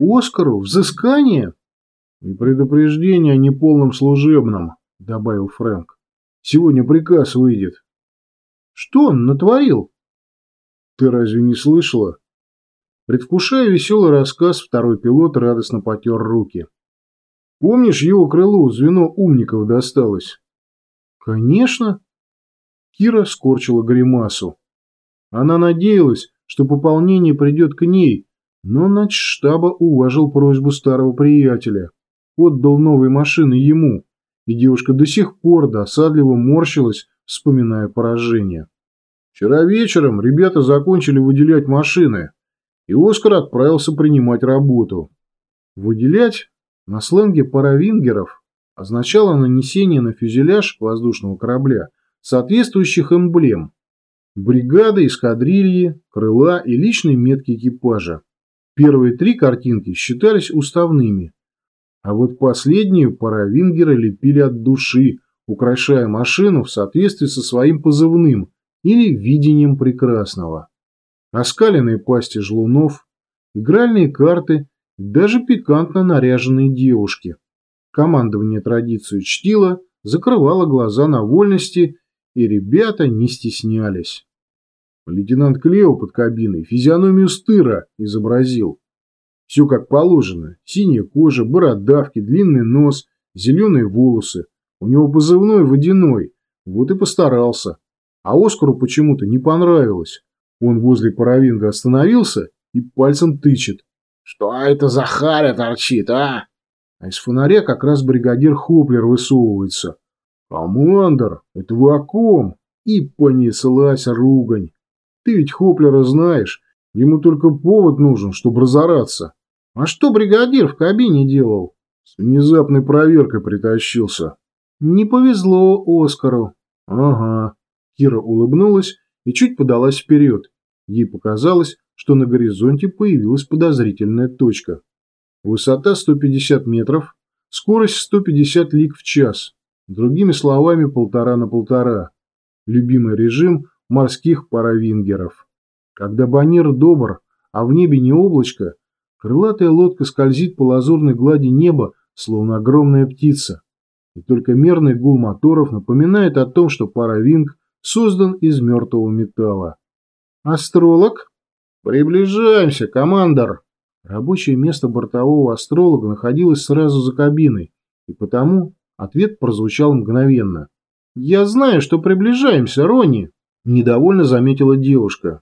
Оскару взыскание? И предупреждение о неполном служебном, добавил Фрэнк. Сегодня приказ выйдет. Что он натворил? Ты разве не слышала? Предвкушая веселый рассказ, второй пилот радостно потер руки. Помнишь, его крылу звено умников досталось? Конечно. Кира скорчила гримасу. Она надеялась, что пополнение придет к ней, но начштаба уважил просьбу старого приятеля. Отдал новые машины ему, и девушка до сих пор досадливо морщилась, вспоминая поражение. Вчера вечером ребята закончили выделять машины, и Оскар отправился принимать работу. Выделять на сленге паравингеров означало нанесение на фюзеляж воздушного корабля соответствующих эмблем – бригады, эскадрильи, крыла и личной метки экипажа. Первые три картинки считались уставными, а вот последнюю паравингеры лепили от души, украшая машину в соответствии со своим позывным или видением прекрасного. Оскаленные пасти жлунов, игральные карты даже пикантно наряженные девушки. Командование традицию чтило, закрывало глаза на вольности, и ребята не стеснялись. Лейтенант Клео под кабиной физиономию стыра изобразил. Все как положено. Синяя кожа, бородавки, длинный нос, зеленые волосы. У него позывной водяной. Вот и постарался. А Оскару почему-то не понравилось. Он возле паровинга остановился и пальцем тычет. «Что это за харя торчит, а?» А из фонаря как раз бригадир Хоплер высовывается. «Командор, это вы о ком?» И понеслась ругань. Ты ведь Хоплера знаешь, ему только повод нужен, чтобы разораться. А что бригадир в кабине делал? С внезапной проверкой притащился. Не повезло Оскару. Ага. Кира улыбнулась и чуть подалась вперед. Ей показалось, что на горизонте появилась подозрительная точка. Высота 150 метров, скорость 150 лиг в час. Другими словами, полтора на полтора. Любимый режим морских паравингеров. Когда баннир добр, а в небе не облачко, крылатая лодка скользит по лазурной глади неба, словно огромная птица. И только мерный гул моторов напоминает о том, что паравинг создан из мертвого металла. «Астролог?» «Приближаемся, командор!» Рабочее место бортового астролога находилось сразу за кабиной, и потому Ответ прозвучал мгновенно. «Я знаю, что приближаемся, Ронни!» – недовольно заметила девушка.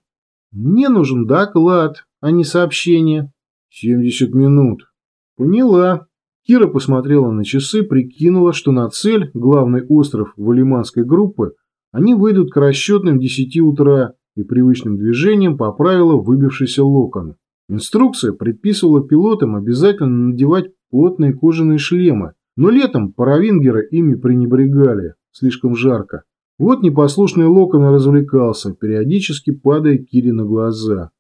«Мне нужен доклад, а не сообщение». «Семьдесят минут». «Поняла». Кира посмотрела на часы, прикинула, что на цель, главный остров Валиманской группы, они выйдут к расчетным десяти утра и привычным движением поправила выбившийся локон. Инструкция предписывала пилотам обязательно надевать плотные кожаные шлемы, но летом паравингеры ими пренебрегали, слишком жарко. Вот непослушный локон развлекался, периодически падая Кире на глаза.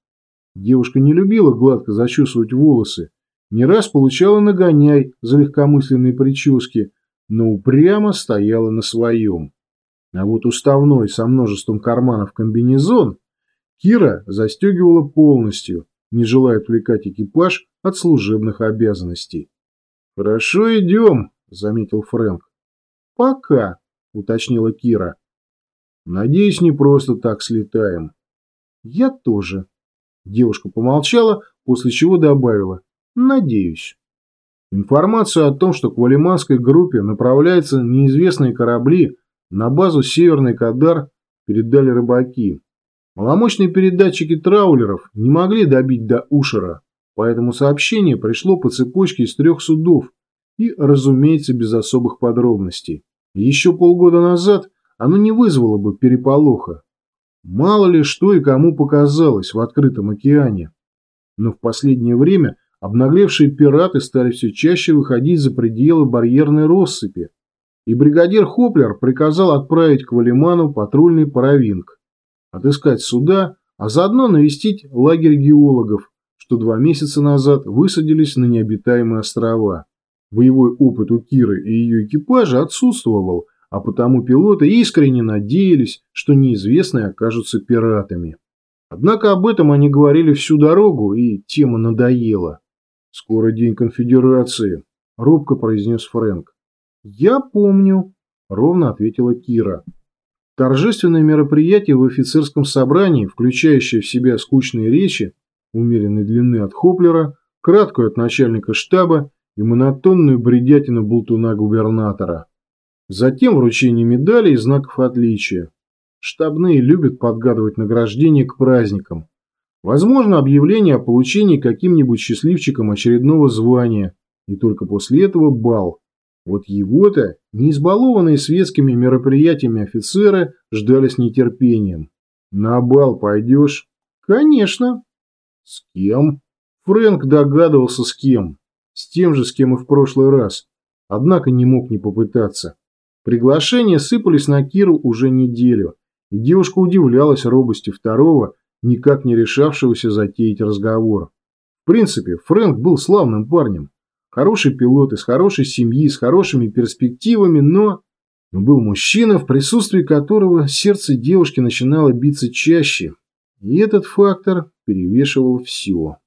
Девушка не любила гладко зачесывать волосы, не раз получала нагоняй за легкомысленные прически, но упрямо стояла на своем. А вот уставной со множеством карманов комбинезон Кира застегивала полностью, не желая отвлекать экипаж от служебных обязанностей. «Хорошо идем», — заметил Фрэнк. «Пока», — уточнила Кира. «Надеюсь, не просто так слетаем». «Я тоже». Девушка помолчала, после чего добавила. «Надеюсь». Информацию о том, что к Валиманской группе направляются неизвестные корабли на базу Северный Кадар, передали рыбаки. Маломощные передатчики траулеров не могли добить до Ушера, Поэтому сообщение пришло по цепочке из трех судов и, разумеется, без особых подробностей. Еще полгода назад оно не вызвало бы переполоха. Мало ли что и кому показалось в открытом океане. Но в последнее время обнаглевшие пираты стали все чаще выходить за пределы барьерной россыпи, и бригадир Хоплер приказал отправить к Валиману патрульный паровинг, отыскать суда, а заодно навестить лагерь геологов, что два месяца назад высадились на необитаемые острова. Боевой опыт у Киры и ее экипажа отсутствовал, а потому пилоты искренне надеялись, что неизвестные окажутся пиратами. Однако об этом они говорили всю дорогу, и тема надоела. «Скоро день конфедерации», – робко произнес Фрэнк. «Я помню», – ровно ответила Кира. Торжественное мероприятие в офицерском собрании, включающее в себя скучные речи, умеренной длины от Хоплера, краткую от начальника штаба и монотонную бредятину болтуна-губернатора. Затем вручение медалей и знаков отличия. Штабные любят подгадывать награждение к праздникам. Возможно, объявление о получении каким-нибудь счастливчиком очередного звания, и только после этого бал. Вот его-то, не избалованные светскими мероприятиями офицеры, ждали с нетерпением. «На бал пойдешь?» «Конечно». «С кем?» Фрэнк догадывался, с кем. С тем же, с кем и в прошлый раз. Однако не мог не попытаться. Приглашения сыпались на Киру уже неделю, и девушка удивлялась робости второго, никак не решавшегося затеять разговор. В принципе, Фрэнк был славным парнем. Хороший пилот из хорошей семьи, с хорошими перспективами, но... Был мужчина, в присутствии которого сердце девушки начинало биться чаще, и этот фактор перевешивал все.